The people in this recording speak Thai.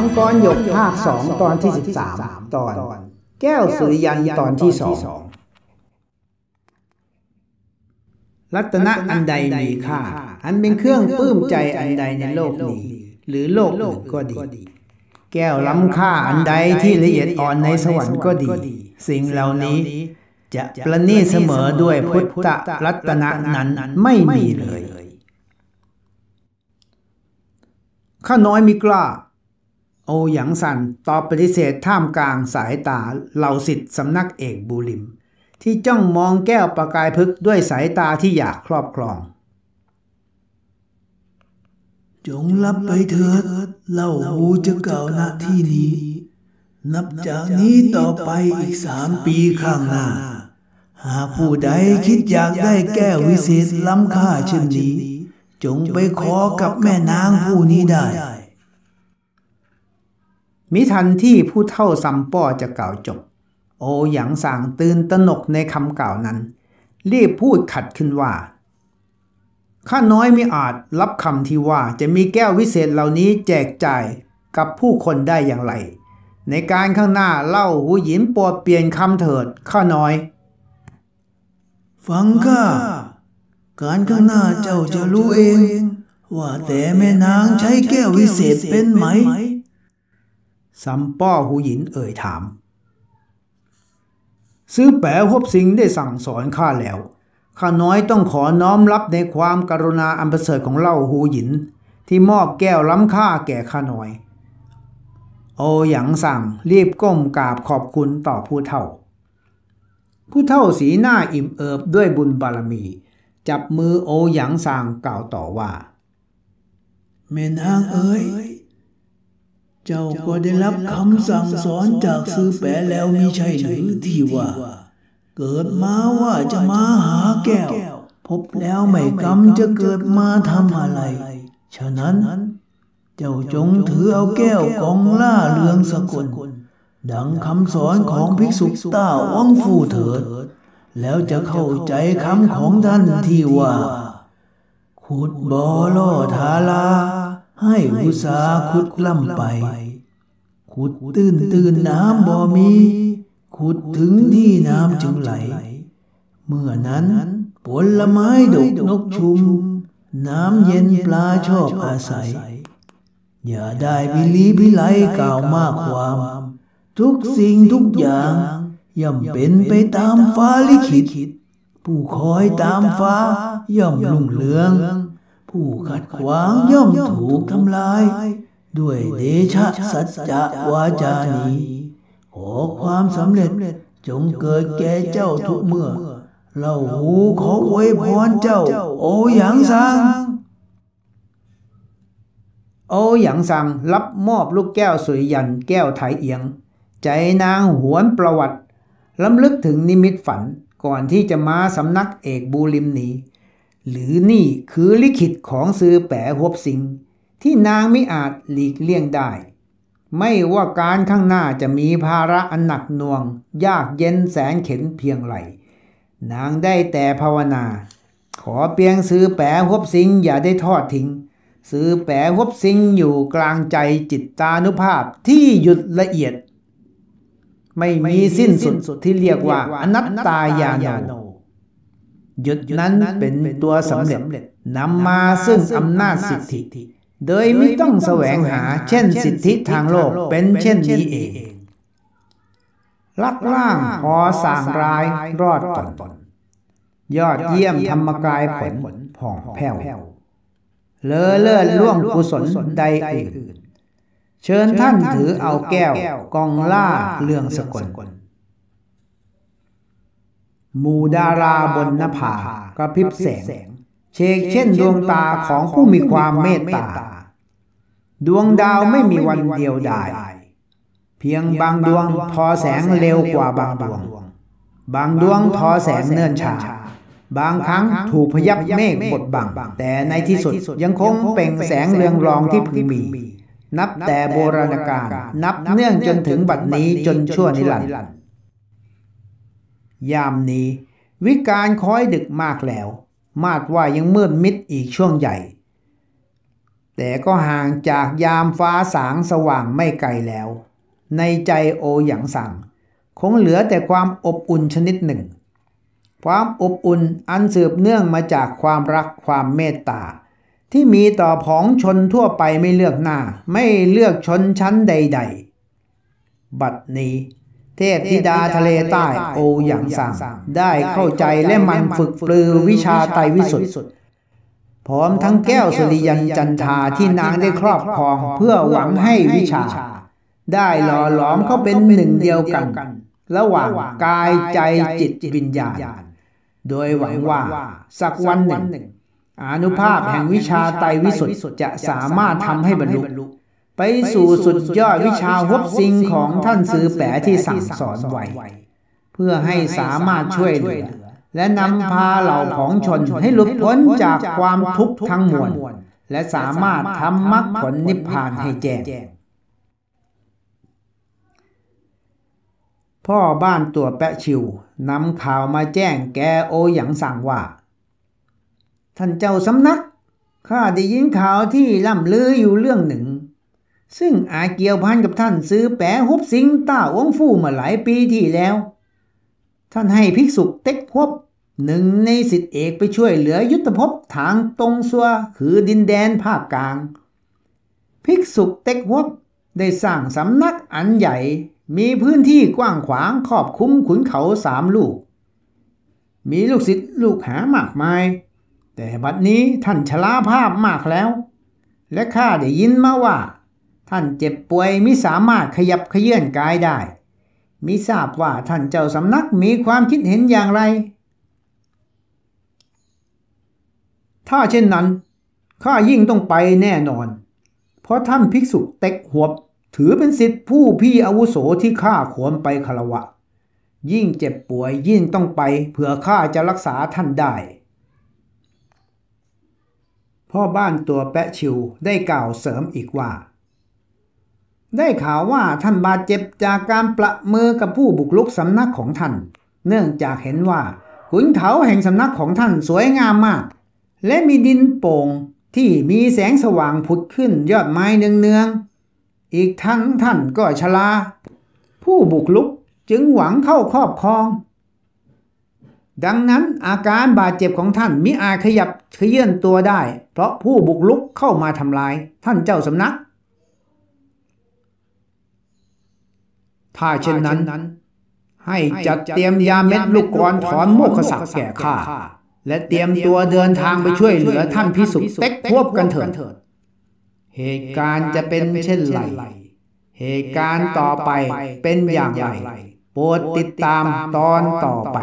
มังกรหยกภาคสองตอนที่สิบสามตอน แก้วสุริยันตอนที่สองรัตนะอันใดมีค่า อันเป็นเครื่องปลื้มใจอันใดในโลกนี้ หรือโลกอื่นก็ดี แก้วล้ำค่าอันใดที่ละเอียดอ่อนในสวรรค์ก็ดี สิ่งเหล่านี้จะประณีเสมอด้วยพุทธรัตนะนั้นไม่มีเลย ข้าน้อยมิกล้า โอหยางสันตอบปฏิเสธท่ามกลางสายตาเหล่าสิทธิ์สำนักเอกบูริม ที่จ้องมองแก้วประกายพึกด้วยสายตาที่อยากครอบครอง จงรับไปเถิดเล่าหูจะเก่าณที่นี้ นับจากนี้ต่อไปอีกสามปีข้างหน้า หากผู้ใดคิดอยากได้แก้ววิเศษล้ำค่าเช่นนี้ จงไปขอกับแม่นางผู้นี้ได้ มิทันที่ผู้เท่าซัมป้อจะกล่าวจบ โอหยางสางตื่นตระหนกในคำกล่าวนั้นรีบพูดขัดขึ้นว่าข้าน้อยไม่อาจรับคำที่ว่าจะมีแก้ววิเศษเหล่านี้แจกจ่ายกับผู้คนได้อย่างไร ในการข้างหน้าเล่าหูหยินปรดเปลี่ยนคำเถิดข้าน้อย ฟังข้าการข้างหน้าเจ้าจะรู้เอง ว่าแต่แม่นางใช้แก้ววิเศษเป็นไหม ซัมป้อหูหยินเอ่ยถาม ซื้อแปะฮบสิงได้สั่งสอนข้าแล้ว ข้าน้อยต้องขอน้อมรับในความกรุณาอันประเสริฐของเล่าหูหยิน ที่มอบแก้วล้ำค่าแก่ข้าน้อย โอหยังสั่งรีบก้มกราบขอบคุณต่อผู้เฒ่า ผู้เฒ่าสีหน้าอิ่มเอิบด้วยบุญบารมี จับมือโอหยังสั่งกล่าวต่อว่าแม่นางเอ๋ย เจ้าก็ได้รับคำสั่งสอนจากซื้อแปะแล้วมิใช่หรือที่ว่า เกิดมาว่าจะมาหาแก้ว พบแล้วไม่กำจะเกิดมาทำอะไร ฉะนั้น เจ้าจงถือเอาแก้วกองล่าเรืองสกุลดังคำสอนของภิกษุต้าวังฟูเถิด แล้วจะเข้าใจคำของท่านที่ว่า ขุดบ่อล่อทาลา ให้อุสาขุดล่ำไป ขุดตื้นตื้นน้ำบ่มี ขุดถึงที่น้ำจึงไหล เมื่อนั้นผลไม้ดกนกชุม น้ำเย็นปลาชอบอาศัย อย่าได้บิลีบิไลกล่าวมากความ ทุกสิ่งทุกอย่างย่อมเป็นไปตามฟ้าลิขิต ผู้คอยตามฟ้าย่อมลุ่งเรือง ผู้ขัดขวางย่อมถูกทำลาย ด้วยเดชะสัจจะวาจานี้ขอความสำเร็จจงเกิดแก่เจ้าทุกเมื่อ เราหูขออวยพรเจ้า โอหยางซัง โอหยางซังรับมอบลูกแก้วสุริยันแก้วไถเอียง ใจนางหวนประวัติล้ำลึกถึงนิมิตฝันก่อนที่จะมาสำนักเอกบูริมนี้ หรือนี่คือลิขิตของซื้อแปะหวบสิง ที่นางไม่อาจหลีกเลี่ยงได้ ไม่ว่าการข้างหน้าจะมีภาระอันหนักหน่วง ยากเย็นแสนเข็นเพียงไรนางได้แต่ภาวนา ขอเพียงซื้อแปะหวบสิงอย่าได้ทอดทิ้งซื้อแปะหวบสิงอยู่กลางใจจิตตานุภาพที่หยุดละเอียด ไม่มีสิ้นสุดที่เรียกว่าอนัตตายาโน ยุดนั้นเป็นตัวสำเร็จนำมาซึ่งอำนาจสิทธิ โดยไม่ต้องแสวงหา เช่นสิทธิทางโลกเป็นเช่นนี้เอง ลักล่างพอสางรายรอดตนยอดเยี่ยมธรรมกายผลผ่องแผ้วเลอเลื่อนล่วงกุศลใดอื่น เชิญท่านถือเอาแก้วกองล่าเรื่องสกล หมู่ดาราบนนภากระพริบแสง เชกเช่นดวงตาของผู้มีความเมตตา ดวงดาวไม่มีวันเดียวดาย เพียงบางดวงทอแสงเร็วกว่าบางดวง บางดวงทอแสงเนื่นช้าบางครั้งถูกพยับเมฆบดบัง แต่ในที่สุดยังคงเป่งแสงเรืองรองที่พึงมี นับแต่โบราณกาลนับเนื่องจนถึงบัดนี้จนชั่วนิรันดร์ ยามนี้ วิการคอยดึกมากแล้ว มาดว่ายังมืดมิดอีกช่วงใหญ่ แต่ก็ห่างจากยามฟ้าสางสว่างไม่ไกลแล้ว ในใจโอหยางสั่ง คงเหลือแต่ความอบอุ่นชนิดหนึ่ง ความอบอุ่นอันสืบเนื่องมาจากความรักความเมตตาที่มีต่อผองชนทั่วไปไม่เลือกหน้า ไม่เลือกชนชั้นใด ๆ บัดนี้ เทพธิดาทะเลใต้โอหยางสั่งได้เข้าใจและมันฝึกปลือวิชาไตรวิสุทธิ์พร้อมทั้งแก้วสุริยันจันทาที่นางได้ครอบครองเพื่อหวังให้วิชา ได้หล่อหลอมเขาเป็นหนึ่งเดียวกัน ระหว่างกายใจจิตวิญญาณ โดยหวังว่าสักวันหนึ่งอนุภาพแห่งวิชาไตรวิสุทธิ์จะสามารถทำให้บรรลุ ไปสู่สุดยอดวิชาฮบซิงของท่านซื้อแปะที่สั่งสอนไว้ เพื่อให้สามารถช่วยเหลือ และนำพาเหล่าของชนให้หลุดพ้นจากความทุกข์ทั้งมวลและสามารถทำมรรคผลนิพพานให้แจ้งพ่อบ้านตัวแปะชิวนำข่าวมาแจ้งแกโอหยางสั่งว่า ท่านเจ้าสำนักข้าได้ยินข่าวที่ล่ำลืออยู่เรื่องหนึ่ง ซึ่งอาเกี่ยวพันกับท่านซื้อแปะฮุบสิงต้าองฟู่มาหลายปีที่แล้ว ท่านให้ภิกษุเต็กฮบหนึ่งในสิทธิเอกไปช่วยเหลือยุทธภพทางตรงซัวคือดินแดนภาคกลาง ภิกษุเต็กฮบได้สร้างสำนักอันใหญ่มีพื้นที่กว้างขวางครอบคุ้มขุนเขาสามลูก มีลูกศิษย์ลูกหามากมาย แต่บัดนี้ท่านชราภาพมากแล้ว และข้าได้ยินมาว่า ท่านเจ็บป่วยมิสามารถขยับขยื่นกายได้ มิทราบว่าท่านเจ้าสำนักมีความคิดเห็นอย่างไร ถ้าเช่นนั้นข้ายิ่งต้องไปแน่นอน เพราะท่านภิกษุเต็กหวบ ถือเป็นสิทธิผู้พี่อาวุโสที่ข้าควรไปคารวะ ยิ่งเจ็บป่วยยิ่งต้องไปเผื่อข้าจะรักษาท่านได้พ่อบ้านตัวแปะชิวได้กล่าวเสริมอีกว่า ได้ข่าวว่าท่านบาดเจ็บจากการประมือกับผู้บุกรุกสำนักของท่าน เนื่องจากเห็นว่าขุนเขาแห่งสำนักของท่านสวยงามมาก และมีดินโป่งที่มีแสงสว่างผุดขึ้นยอดไม้เนืองๆ อีกทั้งท่านก็ชราผู้บุกลุกจึงหวังเข้าครอบครอง ดังนั้นอาการบาดเจ็บของท่านมิอาจขยับขยื่นตัวได้ เพราะผู้บุกลุกเข้ามาทำลายท่านเจ้าสำนัก ถ้าเช่นนั้น ให้จัดเตรียมยาเม็ดลูกกรถอนโมกขศักดิ์แก่ข้าและเตรียมตัวเดินทางไปช่วยเหลือท่านพิสุเต็กพวบกันเถิด เหตุการณ์จะเป็นเช่นไร เหตุการณ์ต่อไปเป็นอย่างไร โปรดติดตามตอนต่อไป